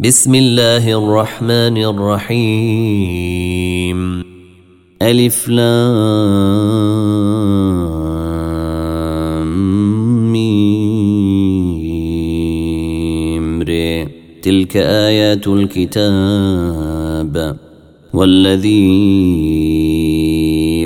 بسم الله الرحمن الرحيم. ألف لام ميم تلك آيات الكتاب. والذي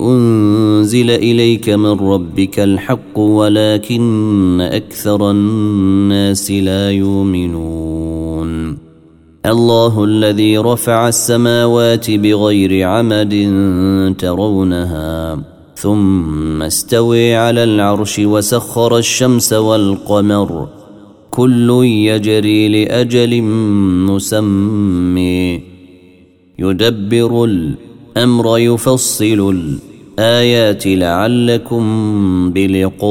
أنزل إليك من ربك الحق ولكن أكثر الناس لا يؤمنون. الله الذي رفع السماوات بغير عمد ترونها ثم استوي على العرش وسخر الشمس والقمر. كل يجري لأجل مسمي يدبر الأمر يفصل الآيات لعلكم بلقاء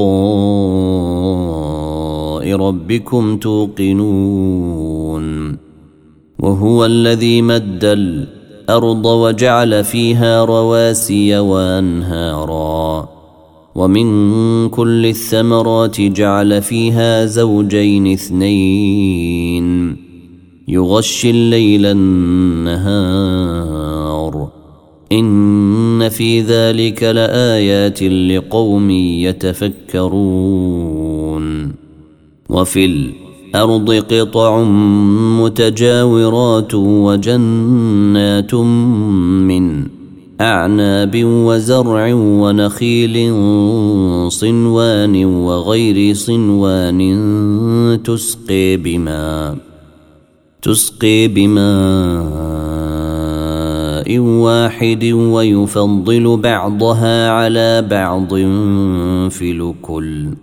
ربكم توقنون. وهو الذي مد الأرض وجعل فيها رواسي وأنهارا. ومن كل الثمرات جعل فيها زوجين اثنين. يغشي الليل النهار. إن في ذلك لآيات لقوم يتفكرون. وفي الأرض قطع متجاورات وجنات من أعناب وزرع ونخيل صنوان وغير صنوان تسقي بما تسقي بماء واحد ويفضل بعضها على بعض في الكل.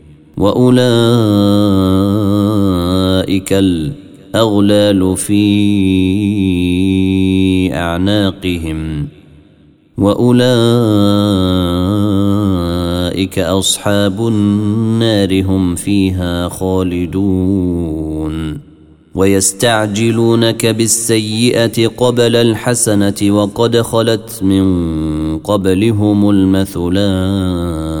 وأولئك الأغلال في أعناقهم وأولئك أصحاب النار هم فيها خالدون ويستعجلونك بالسيئة قبل الحسنة وقد خلت من قبلهم المثلات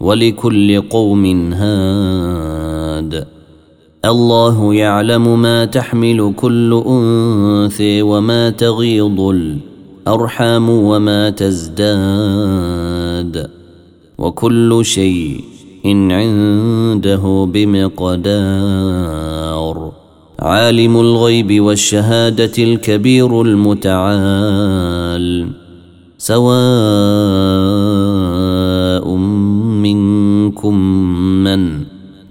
ولكل قوم هاد. الله يعلم ما تحمل كل أنثى وما تغيض الأرحام وما تزداد. وكل شيء إن عنده بمقدار. عالم الغيب والشهادة الكبير المتعال. سواء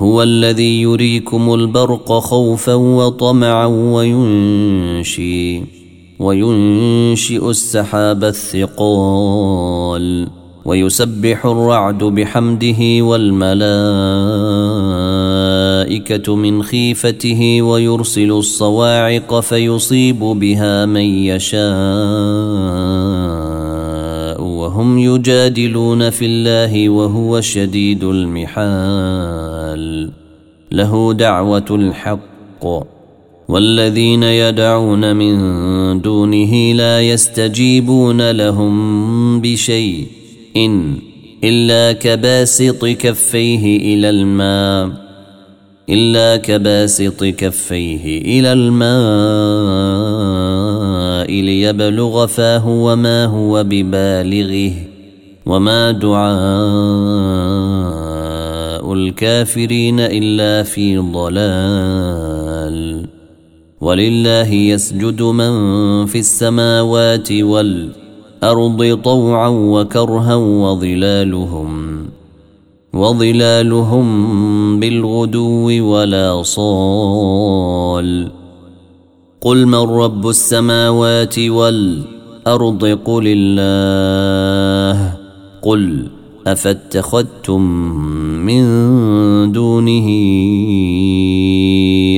هو الذي يريكم البرق خوفا وطمعا وينشي وينشئ السحاب الثقال ويسبح الرعد بحمده والملائكة الملائكة من خيفته ويرسل الصواعق فيصيب بها من يشاء. يجادلون في الله وهو شديد المحال. له دعوة الحق. والذين يدعون من دونه لا يستجيبون لهم بشيء إن إلا كباسط كفيه إلى الماء. إلا كباسط كفيه إلى الماء ليبلغ فاه وما هو ببالغه. وما دعاء الكافرين إلا في ضلال ولله يسجد من في السماوات والأرض طوعا وكرها وظلالهم وظلالهم بالغدو ولا صال قل من رب السماوات والأرض قل الله قل أفاتخذتم من دونه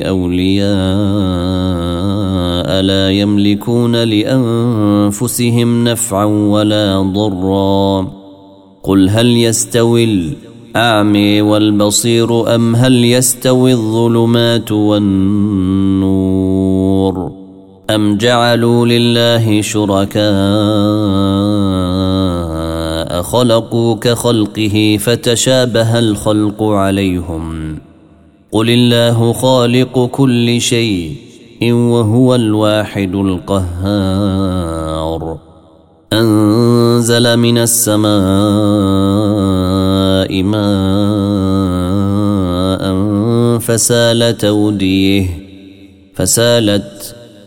أولياء لا يملكون لأنفسهم نفعا ولا ضرا قل هل يستوي الأعمي والبصير أم هل يستوي الظلمات والنور أم جعلوا لله شركاء خلقوا كخلقه فتشابه الخلق عليهم. قل الله خالق كل شيء وهو الواحد القهار. أنزل من السماء ماء فسالت أوديه فسالت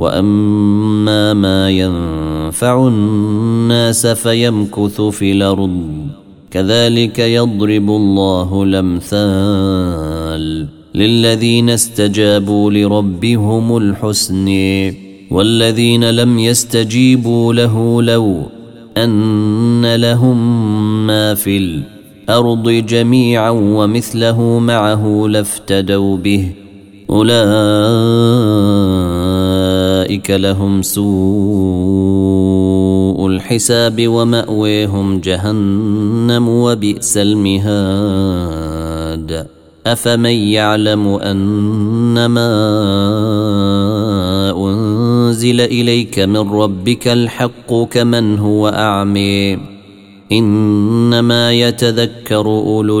وأما ما ينفع الناس فيمكث في الأرض كذلك يضرب الله الأمثال للذين استجابوا لربهم الحسن والذين لم يستجيبوا له لو أن لهم ما في الأرض جميعا ومثله معه لافتدوا به. أولئك لهم سوء الحساب ومأويهم جهنم وبئس المهاد. أفمن يعلم أنما أنزل إليك من ربك الحق كمن هو أعمي إنما يتذكر أولو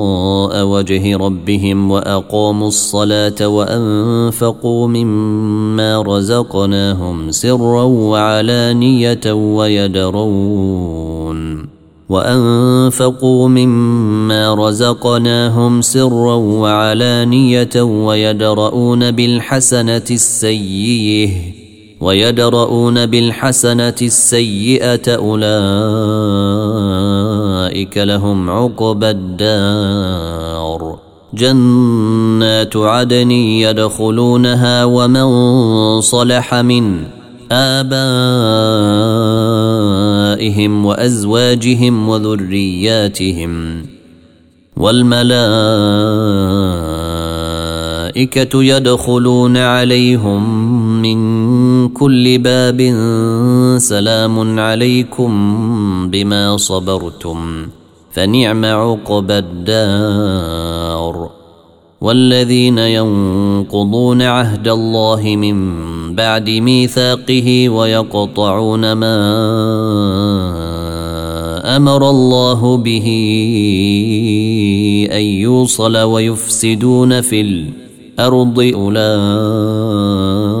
وجه ربهم وأقاموا الصلاة وأنفقوا مما رزقناهم سرا وعلانية ويدرون وأنفقوا مما رزقناهم سرا وعلانية ويدرؤون بالحسنة السيئة ويدرؤون بالحسنة السيئة أولئك لهم عقبى الدار. جنات عدن يدخلونها ومن صلح من آبائهم وأزواجهم وذرياتهم. والملائكة يدخلون عليهم من كل باب سلام عليكم بما صبرتم فنعم عقبى الدار. والذين ينقضون عهد الله من بعد ميثاقه ويقطعون ما أمر الله به أن يوصل ويفسدون في الأرض أولئك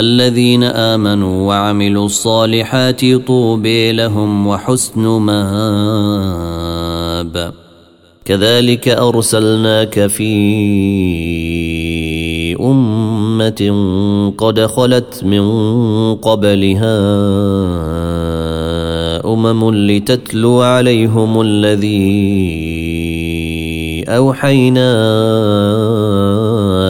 الذين آمنوا وعملوا الصالحات طوبى لهم وحسن مآب. كذلك أرسلناك في أمة قد خلت من قبلها أمم لتتلو عليهم الذي أوحينا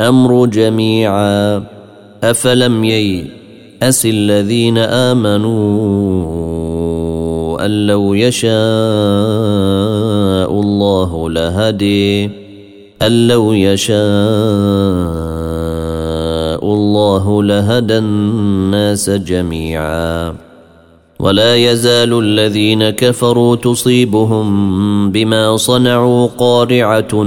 الأمر جميعا. أفلم ييأس الذين آمنوا أن لو يشاء الله لهدي. أن لو يشاء الله لهدى الناس جميعا. ولا يزال الذين كفروا تصيبهم بما صنعوا قارعة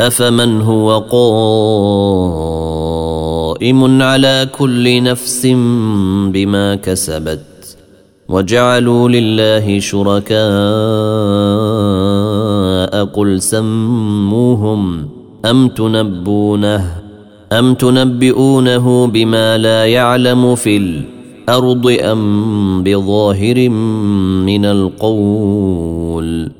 أفمن هو قائم على كل نفس بما كسبت وجعلوا لله شركاء قل سموهم أم تنبونه أم تنبئونه بما لا يعلم في الأرض أم بظاهر من القول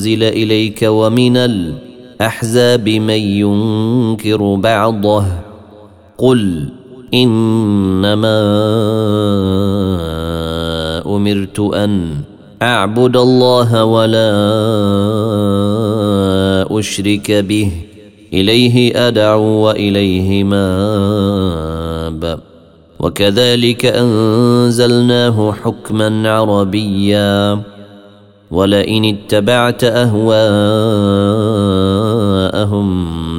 أنزل إليك ومن الأحزاب من ينكر بعضه قل إنما أمرت أن أعبد الله ولا أشرك به إليه أدعو وإليه مآب وكذلك أنزلناه حكما عربيا ولئن اتبعت أهواءهم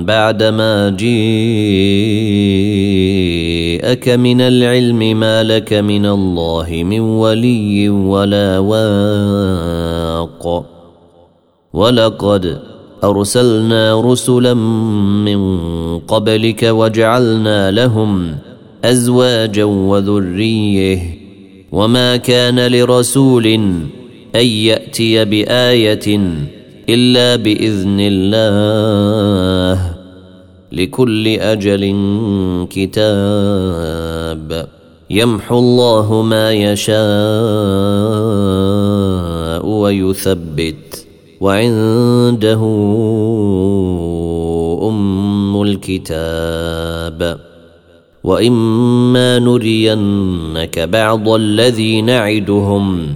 بعدما جيءك من العلم ما لك من الله من ولي ولا واق. ولقد أرسلنا رسلا من قبلك وجعلنا لهم أزواجا وذرية. وما كان لرسول أن يأتي بآية إلا بإذن الله لكل أجل كتاب يمحو الله ما يشاء ويثبت وعنده أم الكتاب وإما نرينك بعض الذي نعدهم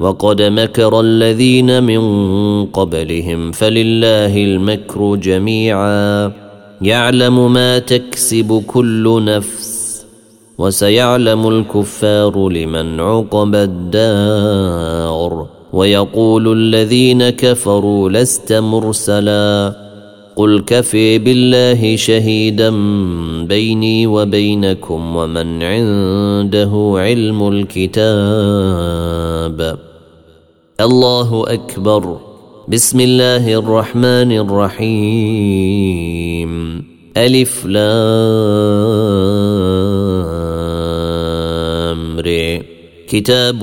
وقد مكر الذين من قبلهم فلله المكر جميعا. يعلم ما تكسب كل نفس وسيعلم الكفار لمن عقب الدار. ويقول الذين كفروا لست مرسلا. قل كفي بالله شهيدا بيني وبينكم ومن عنده علم الكتاب. الله أكبر. بسم الله الرحمن الرحيم. ألف لام. كتاب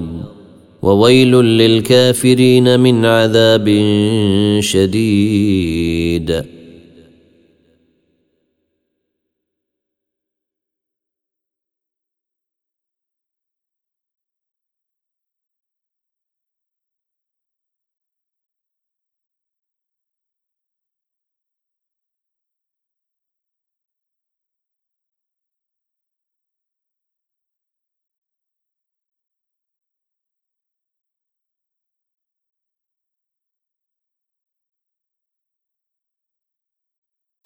وويل للكافرين من عذاب شديد.